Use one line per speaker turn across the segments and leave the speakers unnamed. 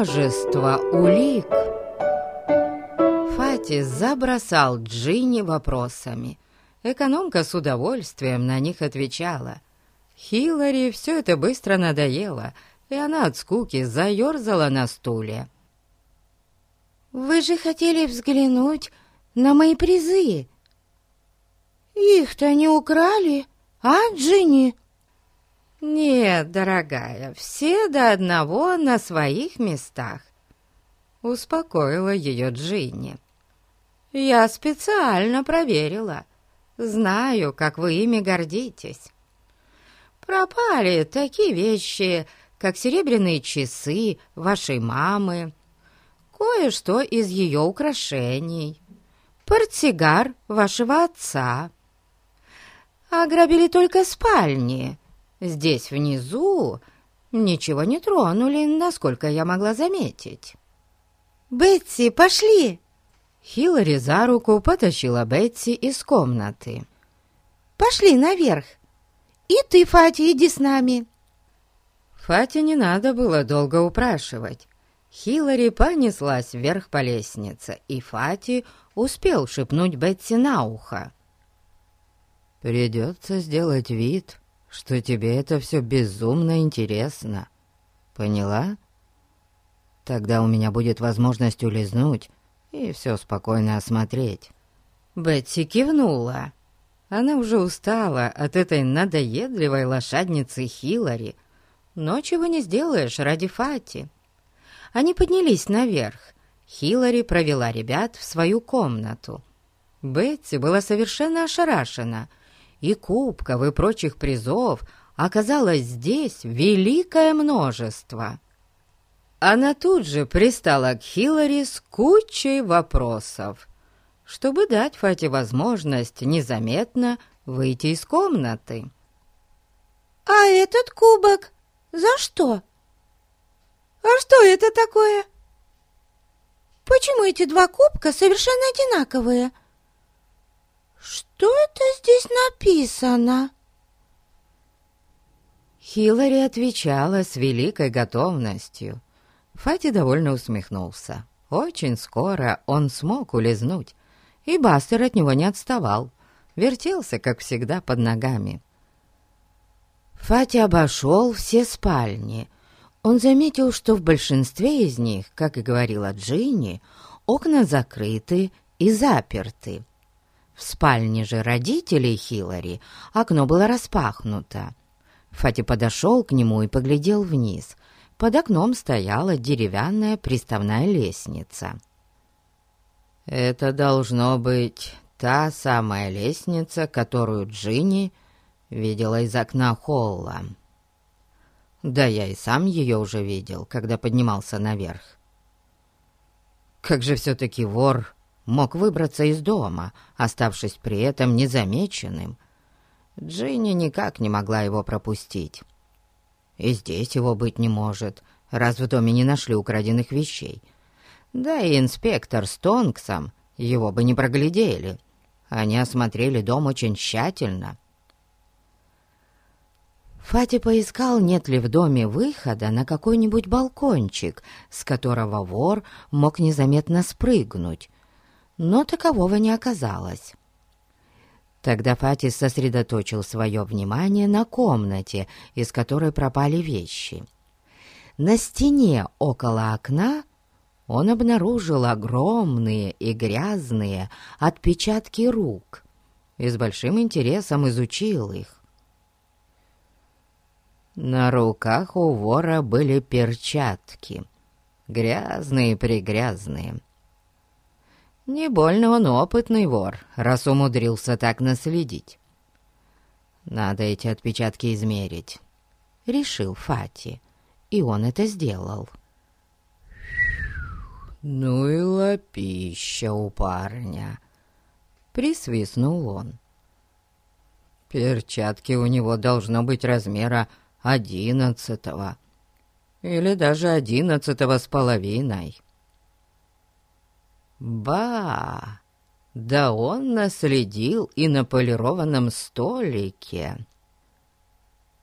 множество улик. Фати забросал Джинни вопросами. Экономка с удовольствием на них отвечала. Хиллари все это быстро надоело, и она от скуки заерзала на стуле.
«Вы же хотели взглянуть на мои призы. Их-то не украли, а, Джинни?»
«Нет, дорогая, все до одного на своих местах», — успокоила ее Джинни. «Я специально проверила. Знаю, как вы ими гордитесь. Пропали такие вещи, как серебряные часы вашей мамы, кое-что из ее украшений, портсигар вашего отца. Ограбили только спальни» Здесь внизу ничего не тронули, насколько я могла заметить.
«Бетси, пошли!»
Хиллари за руку потащила Бетси из комнаты.
«Пошли наверх! И ты, Фати, иди с нами!»
Фати не надо было долго упрашивать. Хиллари понеслась вверх по лестнице, и Фати успел шепнуть Бетси на ухо. «Придется сделать вид, что тебе это все безумно интересно. Поняла? Тогда у меня будет возможность улизнуть и все спокойно осмотреть». Бетси кивнула. Она уже устала от этой надоедливой лошадницы Хиллари, но чего не сделаешь ради Фати. Они поднялись наверх. Хиллари провела ребят в свою комнату. Бетси была совершенно ошарашена — и кубков и прочих призов оказалось здесь великое множество. Она тут же пристала к Хиллари с кучей вопросов, чтобы дать Фате возможность незаметно выйти из комнаты.
«А этот кубок за что? А что это такое? Почему эти два кубка совершенно одинаковые?» «Что это здесь написано?»
Хиллари отвечала с великой готовностью. Фати довольно усмехнулся. Очень скоро он смог улизнуть, и Бастер от него не отставал, вертелся, как всегда, под ногами. Фати обошел все спальни. Он заметил, что в большинстве из них, как и говорила Джинни, окна закрыты и заперты. В спальне же родителей Хиллари окно было распахнуто. Фати подошел к нему и поглядел вниз. Под окном стояла деревянная приставная лестница. «Это должно быть та самая лестница, которую Джинни видела из окна холла. Да я и сам ее уже видел, когда поднимался наверх. Как же все-таки вор мог выбраться из дома, оставшись при этом незамеченным. Джинни никак не могла его пропустить. И здесь его быть не может, раз в доме не нашли украденных вещей. Да и инспектор с Тонксом его бы не проглядели. Они осмотрели дом очень тщательно. Фати поискал, нет ли в доме выхода на какой-нибудь балкончик, с которого вор мог незаметно спрыгнуть, но такового не оказалось. Тогда Фатис сосредоточил свое внимание на комнате, из которой пропали вещи. На стене около окна он обнаружил огромные и грязные отпечатки рук и с большим интересом изучил их. На руках у вора были перчатки, грязные-прегрязные, не больно он опытный вор, раз умудрился так наследить. Надо эти отпечатки измерить, решил Фати, и он это сделал. «Ну и лапища у парня!» — присвистнул он. «Перчатки у него должно быть размера одиннадцатого или даже одиннадцатого с половиной». Ба! Да он наследил и на полированном столике.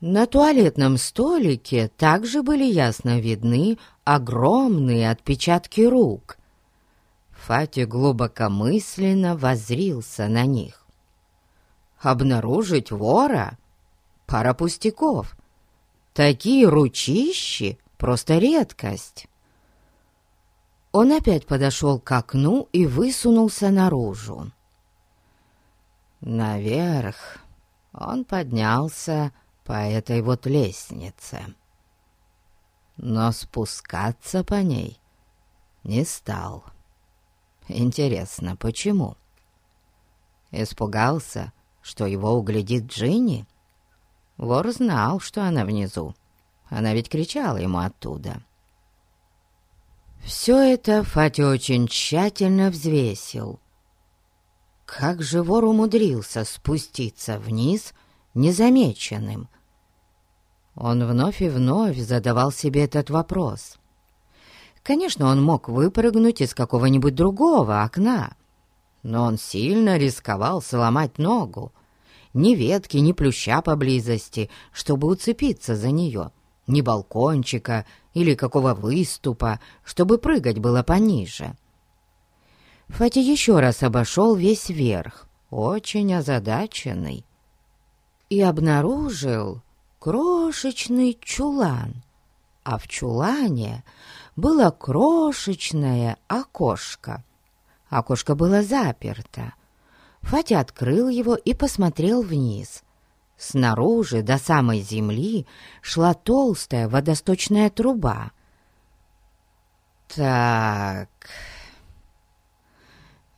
На туалетном столике также были ясно видны огромные отпечатки рук. Фати глубокомысленно возрился на них. Обнаружить вора? Пара пустяков. Такие ручищи — просто редкость. Он опять подошел к окну и высунулся наружу. Наверх он поднялся по этой вот лестнице. Но спускаться по ней не стал. Интересно, почему? Испугался, что его углядит Джинни? Вор знал, что она внизу. Она ведь кричала ему оттуда. Все это Фати очень тщательно взвесил. Как же вор умудрился спуститься вниз незамеченным? Он вновь и вновь задавал себе этот вопрос. Конечно, он мог выпрыгнуть из какого-нибудь другого окна, но он сильно рисковал сломать ногу. Ни ветки, ни плюща поблизости, чтобы уцепиться за нее, ни балкончика или какого выступа, чтобы прыгать было пониже. Фати еще раз обошел весь верх, очень озадаченный, и обнаружил крошечный чулан, а в чулане было крошечное окошко. Окошко было заперто. Фатя открыл его и посмотрел вниз. Снаружи до самой земли шла толстая водосточная труба. «Так,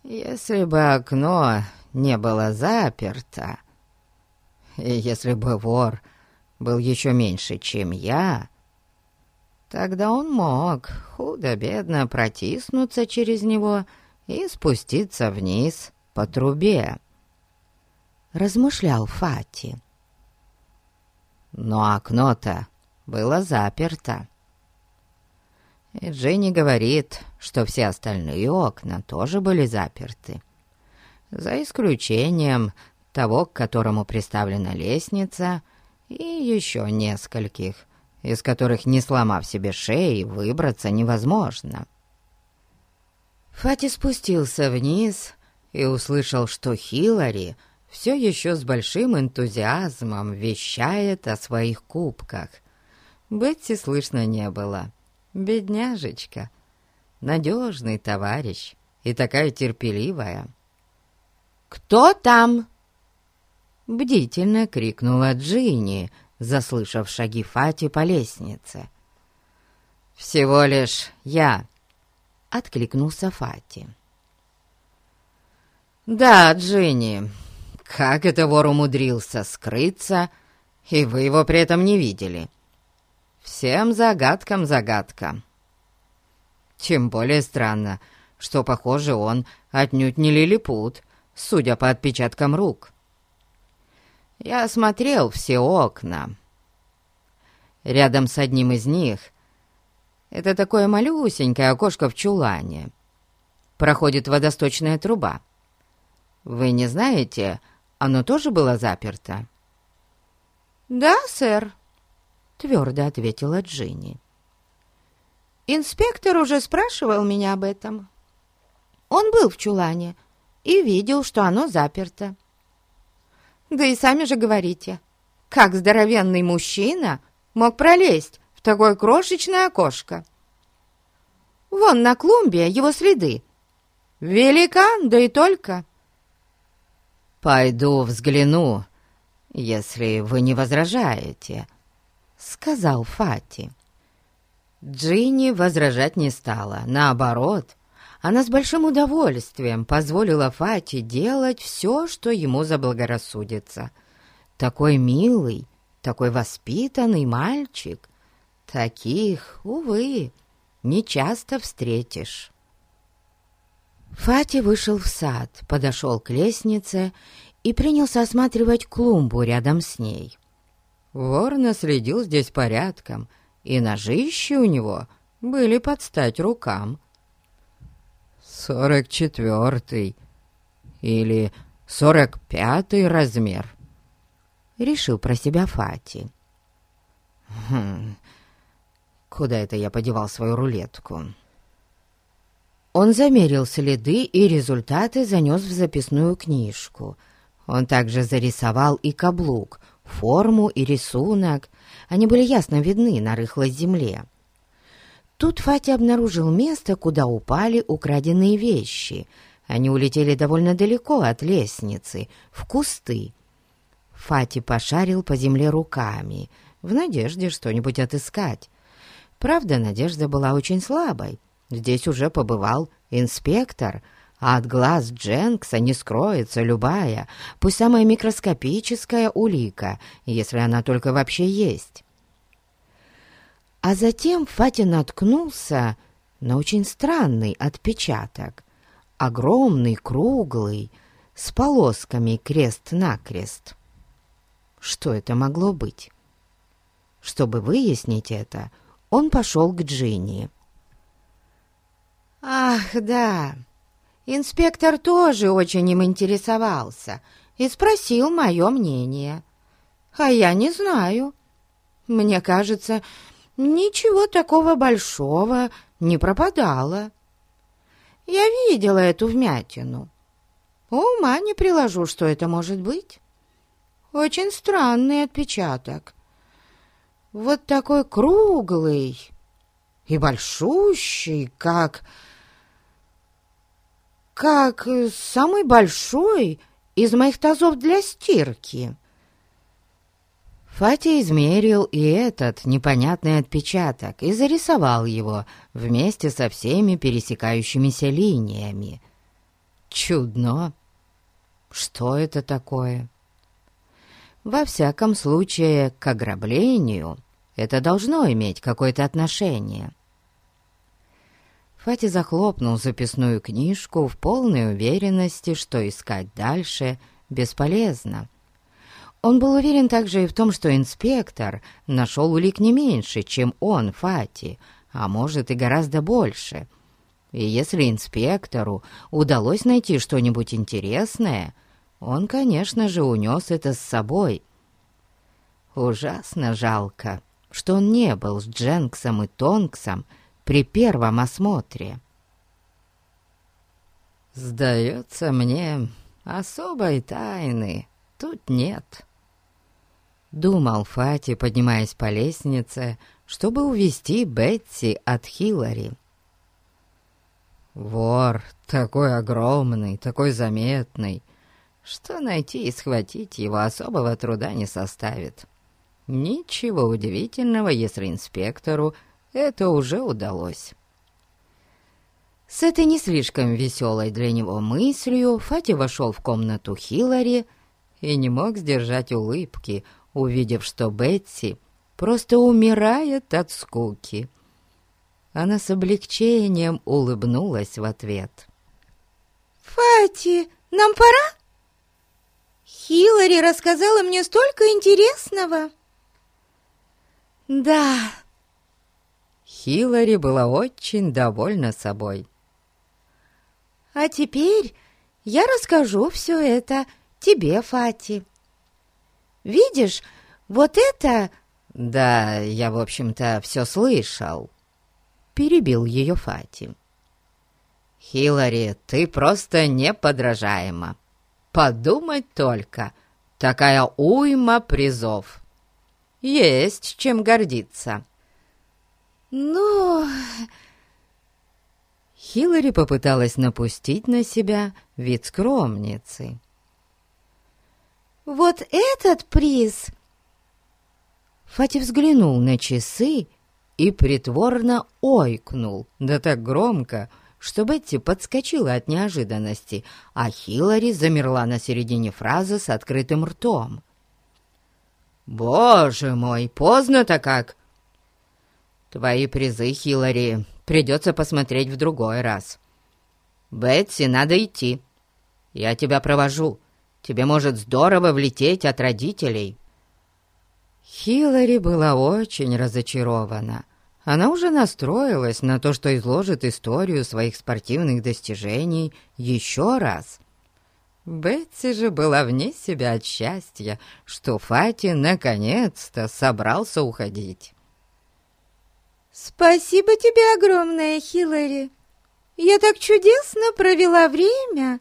если бы окно не было заперто, и если бы вор был еще меньше, чем я, тогда он мог худо-бедно протиснуться через него и спуститься вниз по трубе. Размышлял Фати. Но окно-то было заперто. И Дженни говорит, что все остальные окна тоже были заперты. За исключением того, к которому приставлена лестница, и еще нескольких, из которых, не сломав себе шеи, выбраться невозможно. Фати спустился вниз и услышал, что Хиллари все еще с большим энтузиазмом вещает о своих кубках. Бетти слышно не было. Бедняжечка, надежный товарищ и такая терпеливая. «Кто там?» Бдительно крикнула Джинни, заслышав шаги Фати по лестнице. «Всего лишь я», — откликнулся Фати. «Да, Джинни, как это вор умудрился скрыться, и вы его при этом не видели?» Всем загадкам загадка. Тем более странно, что, похоже, он отнюдь не лилипут, судя по отпечаткам рук. Я осмотрел все окна. Рядом с одним из них это такое малюсенькое окошко в чулане. Проходит водосточная труба. Вы не знаете, оно тоже было заперто?
«Да, сэр», твердо ответила Джинни. «Инспектор уже спрашивал меня об этом. Он был в чулане и видел, что оно заперто. Да и сами же говорите, как здоровенный мужчина мог пролезть в такое крошечное окошко. Вон на клумбе его следы. Великан, да и только».
«Пойду взгляну, если вы не возражаете», сказал Фати. Джинни возражать не стала, наоборот, она с большим удовольствием позволила Фати делать все, что ему заблагорассудится. Такой милый, такой воспитанный мальчик. Таких, увы, не часто встретишь. Фати вышел в сад, подошел к лестнице и принялся осматривать клумбу рядом с ней. Вор наследил здесь порядком, и ножищи у него были под стать рукам. Сорок четвертый или сорок пятый размер, решил про себя Фати. Хм, куда это я подевал свою рулетку? Он замерил следы и результаты занес в записную книжку. Он также зарисовал и каблук, форму и рисунок. Они были ясно видны на рыхлой земле. Тут Фати обнаружил место, куда упали украденные вещи. Они улетели довольно далеко от лестницы, в кусты. Фати пошарил по земле руками, в надежде что-нибудь отыскать. Правда, надежда была очень слабой. Здесь уже побывал инспектор, а от глаз Дженкса не скроется любая, пусть самая микроскопическая улика, если она только вообще есть. А затем Фати наткнулся на очень странный отпечаток. Огромный, круглый, с полосками крест-накрест. Что это могло быть? Чтобы выяснить это, он пошел к Джинни.
«Ах, да, инспектор тоже очень им интересовался и спросил мое мнение. А я не знаю. Мне кажется, ничего такого большого не пропадало. Я видела эту вмятину. Ума не приложу, что это может быть. Очень странный отпечаток. Вот такой круглый и большущий, как... как самый большой из моих тазов для стирки.
Фати измерил и этот непонятный отпечаток и зарисовал его вместе со всеми пересекающимися линиями. Чудно! Что это такое? Во всяком случае, к ограблению это должно иметь какое-то отношение. Фати захлопнул записную книжку в полной уверенности, что искать дальше бесполезно. Он был уверен также и в том, что инспектор нашел улик не меньше, чем он, Фати, а может и гораздо больше. И если инспектору удалось найти что-нибудь интересное, он, конечно же, унес это с собой. Ужасно жалко, что он не был с Дженксом и Тонксом при первом осмотре. «Сдается мне, особой тайны тут нет», — думал Фати, поднимаясь по лестнице, чтобы увести Бетси от Хиллари. «Вор такой огромный, такой заметный, что найти и схватить его особого труда не составит. Ничего удивительного, если инспектору это уже удалось». С этой не слишком веселой для него мыслью Фати вошел в комнату Хиллари и не мог сдержать улыбки, увидев, что Бетси просто умирает от скуки. Она с облегчением улыбнулась в ответ.
«Фати, нам пора?» «Хиллари рассказала мне столько интересного!» «Да!»
Хиллари была очень довольна собой.
«А теперь я расскажу все это тебе, Фати. Видишь, вот это...»
«Да, я, в общем-то, все слышал», — перебил ее Фати. «Хиллари, ты просто неподражаема. Подумать только, такая уйма призов. Есть чем гордиться».
«Ну...»
Хиллари попыталась напустить на себя вид скромницы.
«Вот этот приз!»
Фати взглянул на часы и притворно ойкнул, да так громко, что Бетти подскочила от неожиданности, а Хиллари замерла на середине фразы с открытым ртом. «Боже мой, поздно-то как!» «Твои призы, Хиллари, придется посмотреть в другой раз. Бетси, надо идти. Я тебя провожу. Тебе может здорово влететь от родителей». Хиллари была очень разочарована. Она уже настроилась на то, что изложит историю своих спортивных достижений еще раз. Бетси же была вне себя от счастья, что Фати наконец-то собрался уходить.
«Спасибо тебе огромное, Хиллари! Я так чудесно провела время!»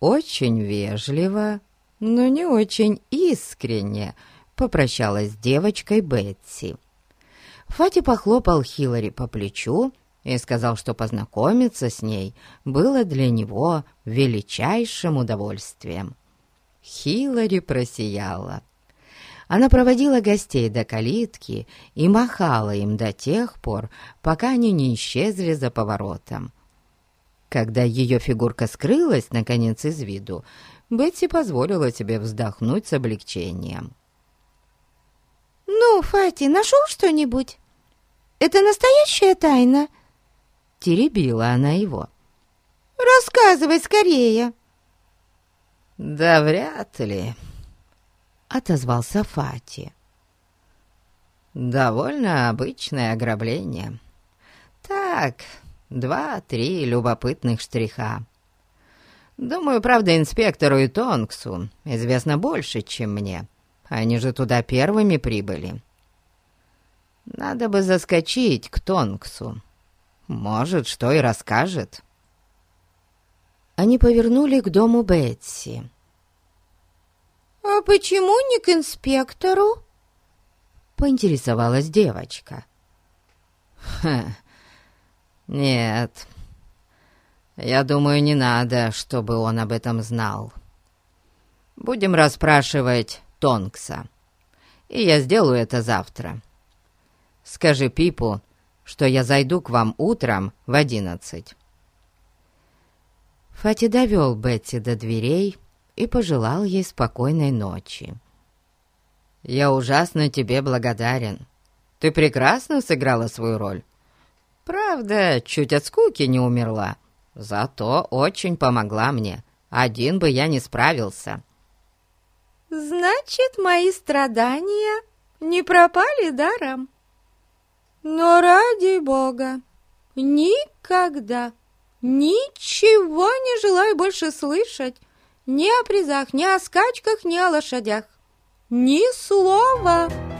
Очень вежливо, но не очень искренне попрощалась с девочкой Бетси. Фати похлопал Хиллари по плечу и сказал, что познакомиться с ней было для него величайшим удовольствием. Хиллари просияла. Она проводила гостей до калитки и махала им до тех пор, пока они не исчезли за поворотом. Когда ее фигурка скрылась, наконец, из виду, Бетси позволила себе вздохнуть с облегчением.
«Ну, Фати, нашел что-нибудь? Это настоящая тайна?»
теребила она его.
«Рассказывай скорее!»
«Да вряд ли», — отозвался Фати. «Довольно обычное ограбление. Так, два-три любопытных штриха. Думаю, правда, инспектору и Тонксу известно больше, чем мне. Они же туда первыми прибыли. Надо бы заскочить к Тонксу». Может, что и расскажет.
Они повернули к дому Бетси. «А почему не к инспектору?»
Поинтересовалась девочка. «Ха, нет, я думаю, не надо, чтобы он об этом знал. Будем расспрашивать Тонкса, и я сделаю это завтра. Скажи Пипу, что я зайду к вам утром в одиннадцать». Фати довел Бетти до дверей и пожелал ей спокойной ночи. «Я ужасно тебе благодарен. Ты прекрасно сыграла свою роль. Правда, чуть от скуки не умерла, зато очень помогла мне. Один бы я не справился».
«Значит, мои страдания не пропали даром?» Но ради бога, никогда, ничего не желаю больше слышать ни о призах, ни о скачках, ни о лошадях. Ни слова!»